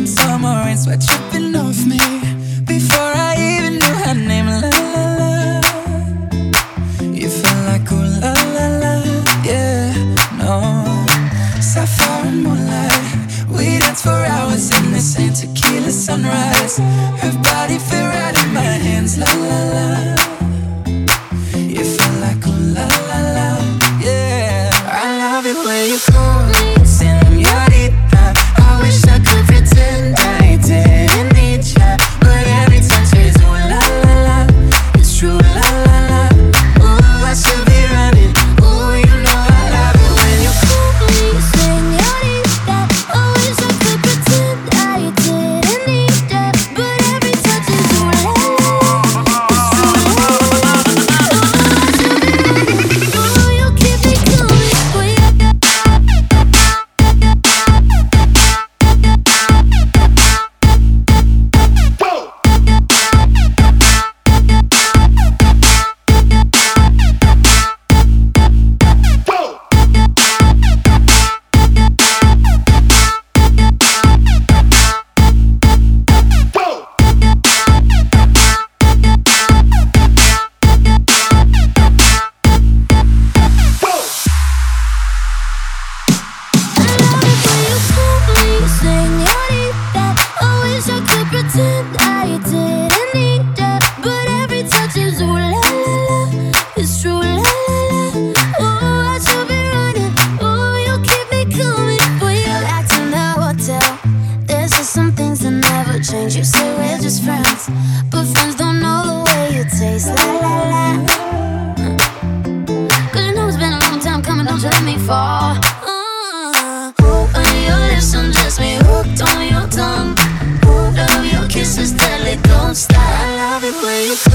from summer rain, sweat dripping off me. Before I even knew her name, la la la. You felt like ooh la la la, yeah, no. Sapphire and moonlight, we danced for hours in the same tequila sunrise. Her body fit right in my hands, la la la. change. You say we're just friends, but friends don't know the way you taste. La la la. Cause you know it's been a long time coming, don't you let me fall. Uh, hooked on your lips, I'm just me hooked on your tongue. Hooked on your kisses, tell don't stop. I love it when you.